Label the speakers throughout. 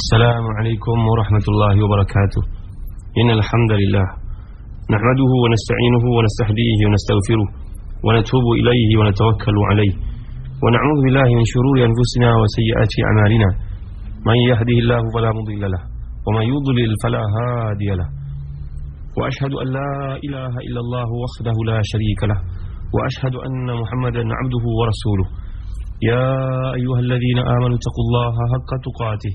Speaker 1: السلام عليكم ورحمة الله وبركاته. إن الحمد لله نحمده ونستعينه ونستهديه ونستغفره ونتوب إليه ونتوكل عليه. ونعوذ بالله من شرور أنفسنا وسيئات أعمالنا. من يهده الله فلا مضل له ومن يضلل فلا هادي له. وأشهد أن لا إله إلا الله وحده لا شريك له وأشهد أن محمدا عبده ورسوله. يا أيها الذين آمنوا اتقوا الله حق تقاته.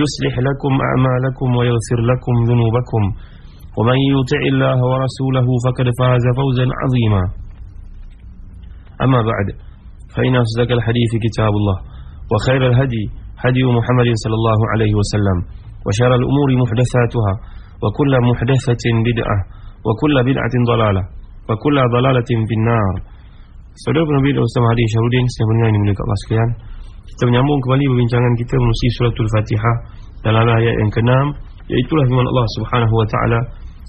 Speaker 1: يصلح لكم أعمالكم ويغفر لكم ذنوبكم. ومن يطع الله ورسوله فقد فاز فوزا عظيما. أما بعد فإن أصدق الحديث كتاب الله وخير الهدي هدي محمد صلى الله عليه وسلم وشر الأمور محدثاتها وكل محدثة بدعة وكل بدعة ضلالة وكل ضلالة في النار. Saudara Nabi dan Ustaz Mahdi Syarudin Saya mendengar ini mulia kat sekalian Kita menyambung kembali perbincangan kita Menusi suratul Fatihah Dalam ayat yang ke-6 Iaitulah firman Allah subhanahu wa ta'ala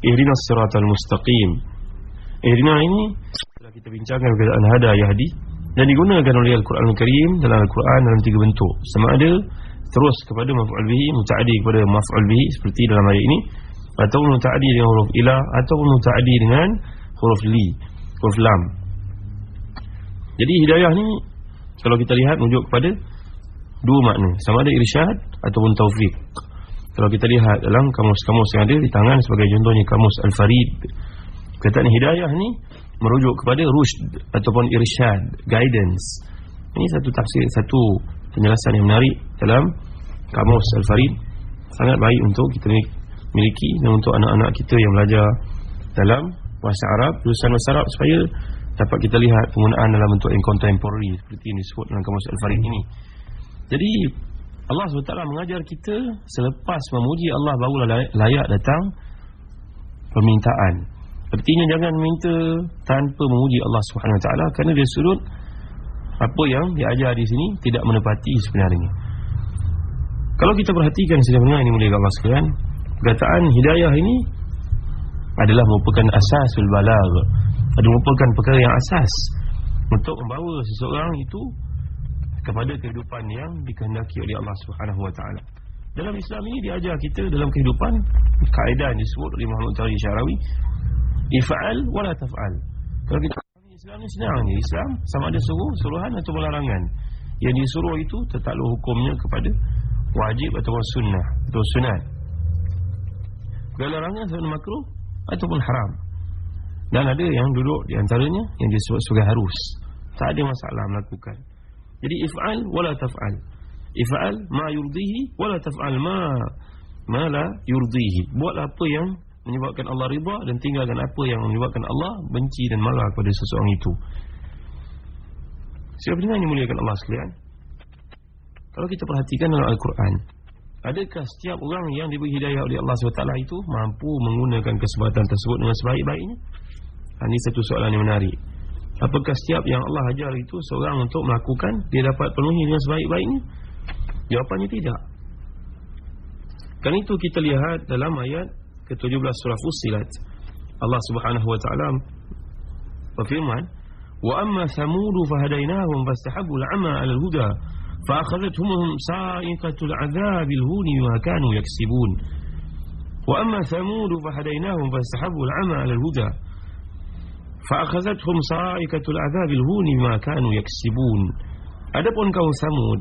Speaker 1: Ihdinas siratal mustaqim. Ihdina ini Setelah kita bincangkan Berkaitan hada yahdi Dan digunakan oleh Al-Quran Al-Karim Dalam Al-Quran dalam tiga bentuk. Sama ada Terus kepada maf'ul bihi Muta'adi kepada maf'ul bihi Seperti dalam ayat ini Atau muta'adi dengan huruf ilah Atau muta'adi dengan huruf li Huruf lam. Jadi hidayah ni kalau kita lihat menunjuk kepada dua makna, sama ada irsyad ataupun taufik. Kalau kita lihat dalam kamus-kamus yang ada di tangan sebagai contohnya kamus Al-Farid, kataan hidayah ni merujuk kepada rushd ataupun irsyad, guidance. Ini satu tafsir, satu penjelasan yang menarik dalam kamus Al-Farid. Sangat baik untuk kita miliki dan untuk anak-anak kita yang belajar dalam bahasa Arab, tulisan bahasa Arab supaya dapat kita lihat penggunaan dalam bentuk yang contemporary seperti ini disebut dalam kamus Al-Farid ini. Jadi Allah SWT mengajar kita selepas memuji Allah barulah layak datang permintaan. Artinya jangan minta tanpa memuji Allah SWT kerana dia sudut apa yang diajar di sini tidak menepati sebenarnya. Kalau kita perhatikan sebenarnya ini mulia Allah sekalian, perkataan hidayah ini adalah merupakan asasul balagh ada merupakan perkara yang asas untuk membawa seseorang itu kepada kehidupan yang dikehendaki oleh Allah Subhanahu Wa Taala. Dalam Islam ini diajar kita dalam kehidupan kaedah yang disebut oleh Muhammad Tari Syarawi if'al wala taf'al. Kalau kita Islam ni senang ni Islam sama ada suruh, suruhan atau larangan. Yang disuruh itu tertakluk hukumnya kepada wajib atau sunnah atau sunat. Kalau larangan sebenarnya makruh ataupun haram. Dan ada yang duduk di antaranya yang disebut sebagai harus. Tak ada masalah melakukan. Jadi if'al wala taf'al. If'al ma yurdihi wala taf'al ma ma la yurdihi. Buat apa yang menyebabkan Allah riba dan tinggalkan apa yang menyebabkan Allah benci dan marah kepada seseorang itu. Siapa dengar yang muliakan Allah sekalian? Kalau kita perhatikan dalam Al-Quran, adakah setiap orang yang diberi hidayah oleh Allah SWT itu mampu menggunakan kesempatan tersebut dengan sebaik-baiknya? Ini satu soalan yang menarik Apakah setiap yang Allah ajar itu Seorang untuk melakukan Dia dapat penuhi dengan sebaik-baiknya? Jawapannya tidak. Kan itu kita lihat dalam ayat ke-17 surah Fussilat. Allah subhanahu wa ta'ala Berfirman Wa amma thamudu fahadainahum Fastahabul ama ala huda Faakhadathumum sa'iqatul azabil huni Wa kanu yaksibun. Wa amma thamudu fahadainahum Fastahabul ama ala huda Fa'akhazathum sa'ikatul azabil huni ma kanu yaksibun. Adapun kaum Samud,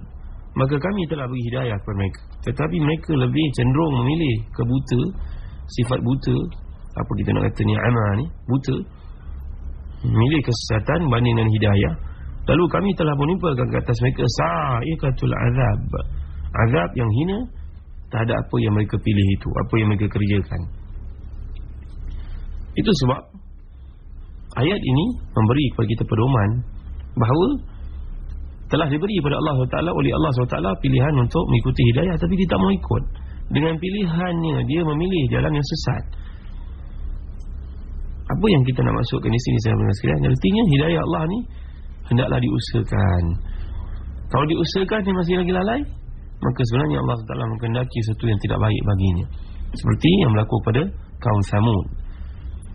Speaker 1: maka kami telah beri hidayah kepada mereka. Tetapi mereka lebih cenderung memilih kebuta, sifat buta, apa kita nak kata ni ama ni, buta. Memilih kesesatan banding dengan hidayah. Lalu kami telah menimpakan ke atas mereka sa'ikatul azab. Azab yang hina tak ada apa yang mereka pilih itu, apa yang mereka kerjakan. Itu sebab ayat ini memberi kepada kita pedoman bahawa telah diberi kepada Allah SWT oleh Allah SWT pilihan untuk mengikuti hidayah tapi dia tak mau ikut. Dengan pilihannya Dia memilih jalan yang sesat. Apa yang kita nak masukkan di sini Saya benar sekalian Artinya hidayah Allah ni Hendaklah diusahakan. Kalau diusahakan dia masih lagi lalai Maka sebenarnya Allah SWT menghendaki Sesuatu yang tidak baik baginya. Seperti yang berlaku pada kaum Samud.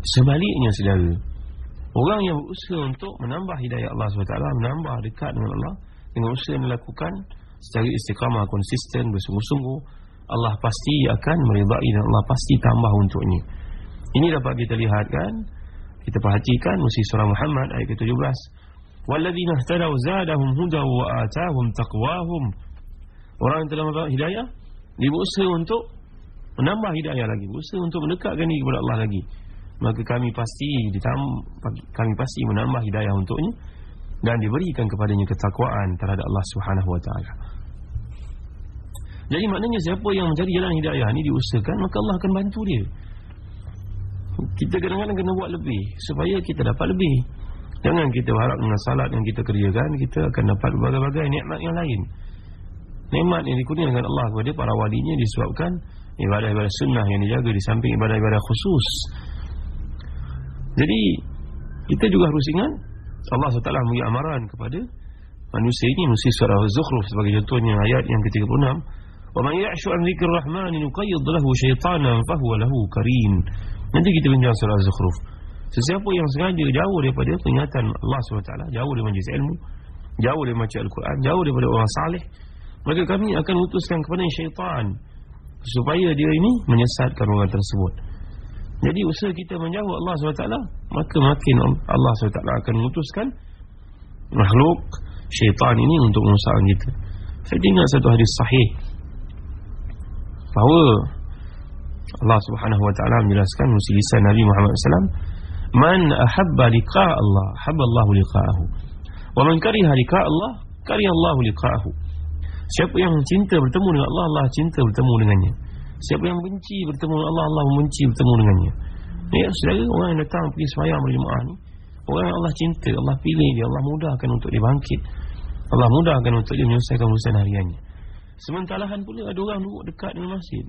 Speaker 1: Sebaliknya saudara Orang yang berusaha untuk menambah hidayah Allah SWT Menambah dekat dengan Allah Dengan usaha yang dilakukan Secara istiqamah konsisten bersungguh-sungguh Allah pasti akan meridai Dan Allah pasti tambah untuknya. Ini dapat kita lihat kan? Kita perhatikan Musi surah Muhammad ayat ke-17 Walladzina ihtadaw zadahum hudaw wa atahum taqwahum. Orang yang telah mendapat hidayah Dia berusaha untuk Menambah hidayah lagi Berusaha untuk mendekatkan diri kepada Allah lagi maka kami pasti ditam, kami pasti menambah hidayah untuknya dan diberikan kepadanya ketakwaan terhadap Allah Subhanahu wa taala. Jadi maknanya siapa yang mencari jalan hidayah ini diusahakan maka Allah akan bantu dia. Kita kadang-kadang kena buat lebih supaya kita dapat lebih. Jangan kita harap dengan salat yang kita kerjakan kita akan dapat berbagai-bagai nikmat yang lain. Nikmat yang dikurniakan Allah kepada para walinya disebabkan ibadah-ibadah sunnah yang dijaga di samping ibadah-ibadah khusus jadi kita juga harus ingat Allah SWT memberi amaran kepada manusia ini mesti surah Az-Zukhruf sebagai contohnya ayat yang ke-36. Wa man ya'shu an dzikrir rahman yuqayyid lahu syaytanan fa huwa lahu karin nanti kita bincang surah Az-Zukhruf. Sesiapa yang sengaja jauh daripada peringatan Allah SWT jauh dari majlis ilmu jauh dari baca Al-Quran jauh daripada orang salih maka kami akan utuskan kepada syaitan supaya dia ini menyesatkan orang tersebut jadi usaha kita menjauh Allah SWT Maka makin Allah SWT akan mengutuskan Makhluk syaitan ini untuk mengusahakan kita. Saya ingat satu hadis sahih Bahawa Allah Subhanahu Wa Taala menjelaskan Musilisa Nabi Muhammad SAW Man ahabba liqa Allah Habba Allah liqa'ahu. Wa man kariha liqa Allah Kariha Allah liqa'ahu. Siapa yang cinta bertemu dengan Allah Allah cinta bertemu dengannya Siapa yang benci bertemu Allah Allah membenci bertemu dengannya. Ya saudara orang yang datang pergi semayang berjemaah ni Orang yang Allah cinta Allah pilih dia Allah mudahkan untuk dia bangkit. Allah mudahkan untuk dia menyelesaikan urusan hariannya. Sementarahan pula ada orang duduk dekat dengan masjid.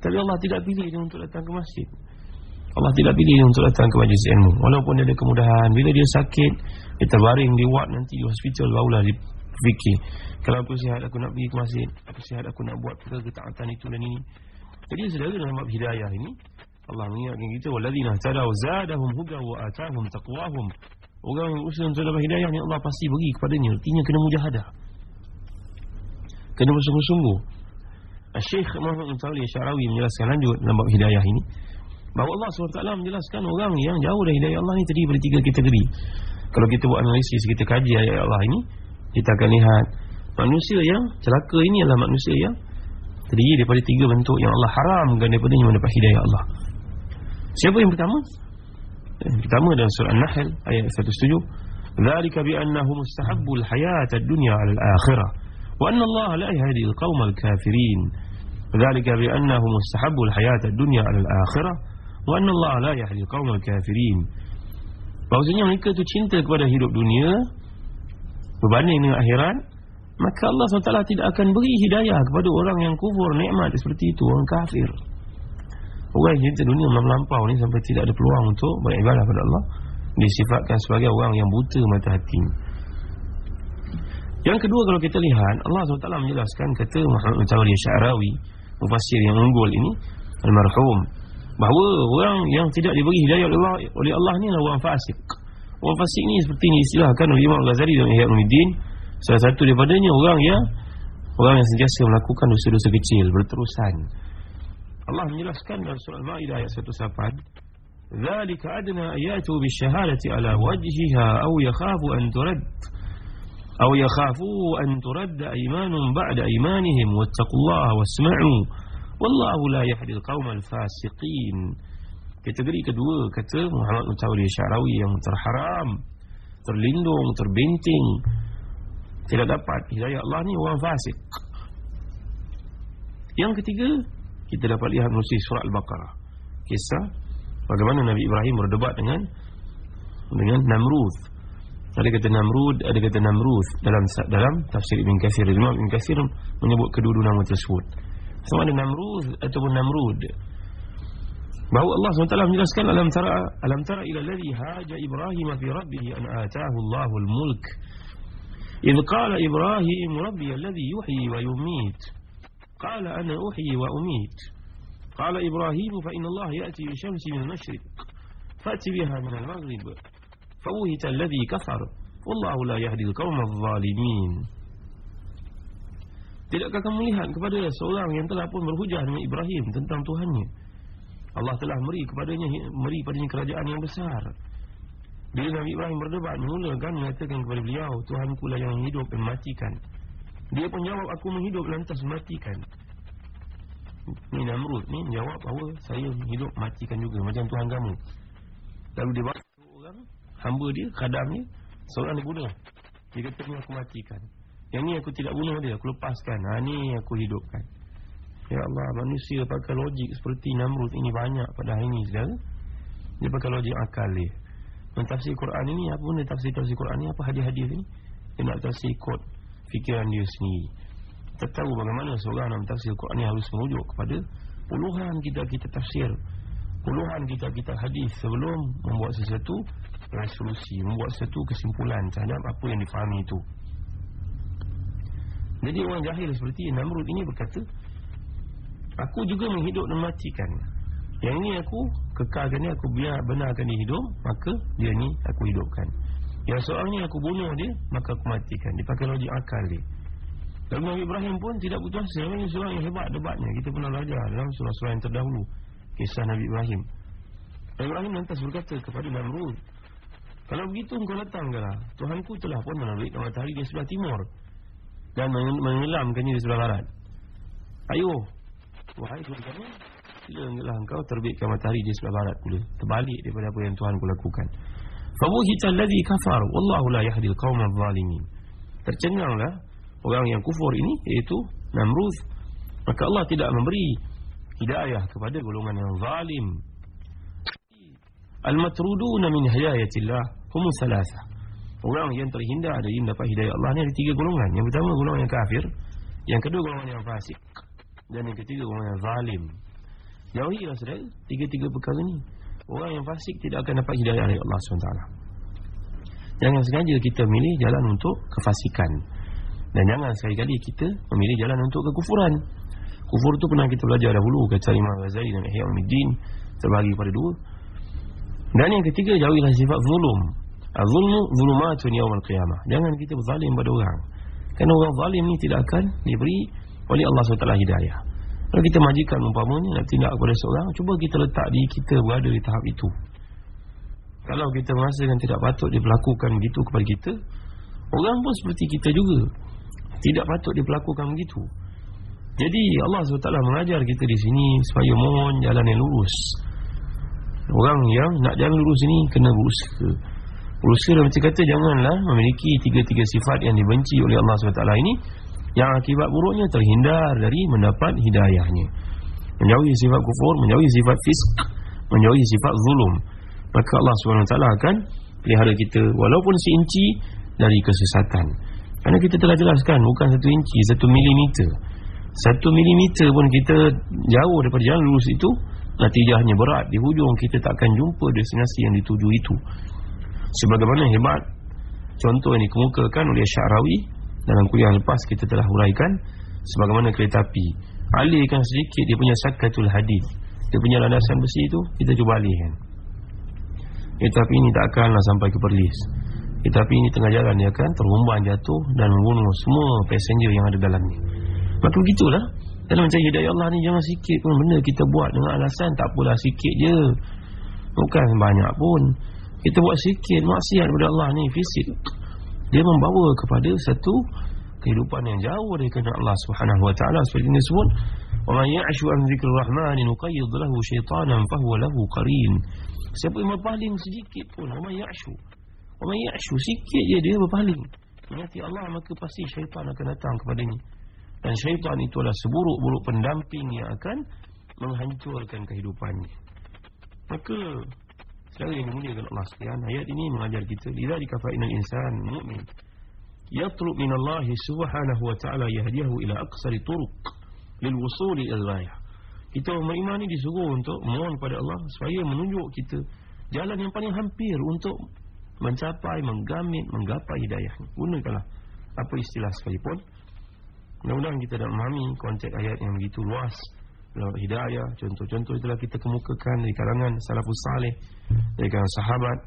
Speaker 1: Tapi Allah tidak pilih dia untuk datang ke masjid. Allah tidak pilih dia untuk datang ke majlis ilmu. Walaupun dia ada kemudahan Bila dia sakit Dia terbaring di ward nanti di hospital Barulah dia fikir. Kalau aku sihat aku nak pergi ke masjid. Aku sihat aku nak buat perkara ketaatan itu dan ini. Jadi saudara dalam bab hidayah ini. Allah mengingatkan kita walladzina tadaw zadahum hudan wa atahum taqwahum. Orang yang usaha untuk dapat hidayah ni Allah pasti bagi kepadanya. Artinya kena mujahadah. Kena bersungguh-sungguh. Syekh Muhammad Mutawli Syarawi menjelaskan lanjut dalam bab hidayah ini. Bahawa Allah SWT menjelaskan orang yang jauh dari hidayah Allah ni terdiri dari tiga kategori. Kalau kita buat analisis kita kaji ayat Allah ini kita akan lihat. Manusia yang celaka ini adalah manusia yang terdiri daripada tiga bentuk yang Allah haramkan daripada yang mendapat hidayah Allah. Siapa yang pertama? Yang pertama dalam surah An-Nahl ayat 107 dzalika bi annahu mustahabbul hayatad dunya 'ala al-akhirah. Wa anna Allah la yahdi al-qaum al-kafirin. Dzalika bi annahu mustahabbul hayatad dunya 'ala al-akhirah. Wa anna Allah la yahdi al-qaum al-kafirin. Maksudnya mereka tu cinta kepada hidup dunia Berbanding dengan akhirat Maka Allah SWT tidak akan beri hidayah Kepada orang yang kufur nikmat seperti itu Orang kafir. Orang yang cinta dunia melampau ni Sampai tidak ada peluang untuk beribadah kepada Allah Disifatkan sebagai orang yang buta mata hati. Yang kedua kalau kita lihat Allah SWT menjelaskan Kata Muhammad Mutawali Syarawi Mufasir yang unggul ini Almarhum Bahawa orang yang tidak diberi hidayah oleh Allah, oleh Allah ni adalah orang fasik Orang fasik ni seperti ini istilahkan oleh Imam Ghazali dan Ihya Salah satu daripadanya orang yang Orang yang sentiasa melakukan dosa-dosa kecil Berterusan. Allah menjelaskan dalam surah Al-Ma'idah ayat 108 Zalika adna ayatu bisyahadati ala wajhiha Aw yakhafu an turad Aw yakhafu an turad Imanun ba'da imanihim Wattaqullaha wasma'u Wallahu la yahdil qawmal fasiqin Kategori kedua kata Muhammad Mutawri Syarawi yang terharam Terlindung, terbenting Tidak dapat Hidayah Allah ni orang fasik. Yang ketiga Kita dapat lihat musim surat Al-Baqarah. Kisah Bagaimana Nabi Ibrahim berdebat dengan Dengan Namrud. Ada kata Namrud Ada kata Namrud Dalam dalam tafsir Ibn Imam Ibn Kathir menyebut kedua-dua nama tersebut. Sama ada Namrud ataupun Namrud bahawa Allah SWT menjelaskan alam tara alam tara ila alladhi haja Ibrahim fi rabbih an ataahu Allahul mulk إذ قال إبراهيم ربي الذي يحيي ويميت قال أنا أحيي وأميت قال إبراهيم فإن الله يأتي بشمس من المشرق فأتي بها من المغرب فوهت الذي كفر والله لا يهدي القوم الظالمين Tidakkah kamu melihat kepada seorang yang telah pun berhujah dengan Ibrahim tentang Tuhannya Allah telah beri kepadanya beri padanya kerajaan yang besar. Bila Nabi Ibrahim berdebat mulakan mengatakan kepada beliau Tuhanku lah yang hidup dan matikan. Dia pun jawab aku menghidup lantas matikan. Ni Namrud ni jawab bahawa saya hidup matikan juga macam Tuhan kamu. Lalu dia bawa orang hamba dia, khadamnya Seorang dia bunuh Dia kata ni aku matikan. Yang ni aku tidak bunuh dia, aku lepaskan. Ha, Ni aku hidupkan Ya Allah, manusia pakai logik seperti Namrud ini banyak pada hari ini sekarang Dia pakai logik akal dia. Mentafsir Quran ini, apa pun dia tafsir-tafsir Quran ini Apa hadis-hadis ini Dia nak tafsir kod fikiran dia sendiri. Kita tahu bagaimana seorang nak tafsir Quran ini harus merujuk kepada Puluhan kita kita tafsir. Puluhan kita kita hadis sebelum membuat sesuatu resolusi membuat satu kesimpulan terhadap apa yang difahami itu. Jadi orang jahil seperti Namrud ini berkata aku juga menghidup dan matikan. Yang ini aku kekalkan ni aku biar benarkan dia hidup maka dia ni aku hidupkan. Yang ni aku bunuh dia maka aku matikan. Dia pakai logik akal dia. Dan Nabi Ibrahim pun tidak hasil Ini seorang yang hebat debatnya. Kita pernah belajar dalam surah-surah yang terdahulu Kisah Nabi Ibrahim. Nabi Ibrahim lantas berkata kepada Namrud kalau begitu engkau datanglah Tuhanku telah pun menerbitkan matahari di sebelah timur Dan mengelamkannya di sebelah barat. Ayo Wahai Tuhan kami Silalah engkau terbitkan matahari di sebelah barat pula. Terbalik daripada apa yang Tuhan ku lakukan Fabuhita alladhi kafar Wallahu la yahdil qawma zalimin Tercenganglah Orang yang kufur ini Iaitu Namruz Maka Allah tidak memberi Hidayah kepada golongan yang zalim. Al-matruduna min hidayatillah hum salasa. Orang yang terhindar dari mendapat hidayah Allah ni ada tiga golongan. Yang pertama golongan yang kafir, yang kedua golongan yang fasik, dan yang ketiga golongan yang zalim. Jauhilah saudara tiga-tiga perkara ni. Orang yang fasik tidak akan dapat hidayah dari Allah SWT. Jangan sengaja kita memilih jalan untuk kefasikan. Dan jangan sekali-kali kita memilih jalan untuk kekufuran. Kufur tu pernah kita belajar dahulu kata Imam Ghazali dan Ihya Ulumuddin terbagi pada dua. Dan yang ketiga jauhilah sifat zulum. Az-zulmu zulumatun yaumil qiyamah. Jangan kita berzalim pada orang. Kerana orang zalim ni tidak akan diberi oleh Allah SWT hidayah. Kalau kita majikan umpamanya tindak kepada seorang, cuba kita letak diri kita berada di tahap itu. Kalau kita merasakan tidak patut diperlakukan begitu kepada kita, orang pun seperti kita juga. Tidak patut diperlakukan begitu. Jadi Allah SWT mengajar kita di sini supaya mohon jalan yang lurus. Orang yang nak jalan lurus ini kena berusaha. Berusaha dalam kata janganlah memiliki tiga-tiga sifat yang dibenci oleh Allah SWT ini yang akibat buruknya terhindar dari mendapat hidayahnya. Menjauhi sifat kufur, menjauhi sifat fisk, menjauhi sifat zulum. Maka Allah SWT akan pelihara kita walaupun seinci dari kesesatan. Kerana kita telah jelaskan bukan satu inci, satu milimeter. Satu milimeter pun kita jauh daripada jalan lurus itu Natijahnya berat Di hujung kita takkan jumpa destinasi yang dituju itu Sebagaimana hebat Contoh yang dikemukakan oleh Syarawi Dalam kuliah lepas kita telah huraikan Sebagaimana kereta api. Alihkan sedikit dia punya sakatul hadith Dia punya landasan besi itu Kita cuba alihkan. Kereta api ini tak akanlah sampai ke Perlis. Kereta api ini tengah jalan Dia akan terhumban jatuh Dan membunuh semua passenger yang ada dalamnya Maka begitulah. Dalam mencari hidayah Allah ni jangan sikit pun. Benda kita buat dengan alasan tak apalah sikit je. Bukan banyak pun. Kita buat sikit maksiat kepada Allah ni fisik. Dia membawa kepada satu kehidupan yang jauh dari kerana Allah Subhanahu wa taala. Seperti ini sebut wa man ya'shu an dzikri rahman nuqayyid lahu syaitanan fa huwa lahu qarin. Siapa yang berpaling sedikit pun wa man ya'shu wa man ya'shu sikit je dia berpaling. Ingat Allah maka pasti syaitan akan datang kepadanya dan syaitan itu adalah seburuk-buruk pendamping yang akan menghancurkan kehidupannya. Maka Sekali yang dimuliakan Allah sekalian Ayat ini mengajar kita Lidah dikafa'inal insan mu'min Yatrub minallahi subhanahu wa ta'ala Yahdiyahu ila aqsari turuk lil wusuli al ghayah. Kita beriman ni disuruh untuk mohon kepada Allah supaya menunjuk kita jalan yang paling hampir untuk mencapai, menggamit, menggapai hidayah. Gunakanlah apa istilah sekalipun. Mudah-mudahan kita dapat memahami konteks ayat yang begitu luas. Hidayah, contoh-contoh itulah kita kemukakan dari kalangan salafus salih, dari kalangan sahabat.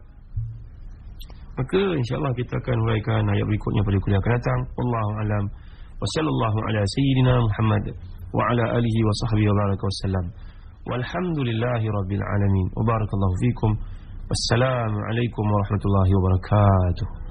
Speaker 1: Maka insyaAllah kita akan uraikan ayat berikutnya pada kuliah akan datang. Wallahu alam. Wassallallahu ala sayyidina Muhammad wa ala alihi wa sahbihi wa baraka wassalam. Walhamdulillahi rabbil alamin. Wa barakallahu fikum. Wassalamualaikum warahmatullahi wabarakatuh.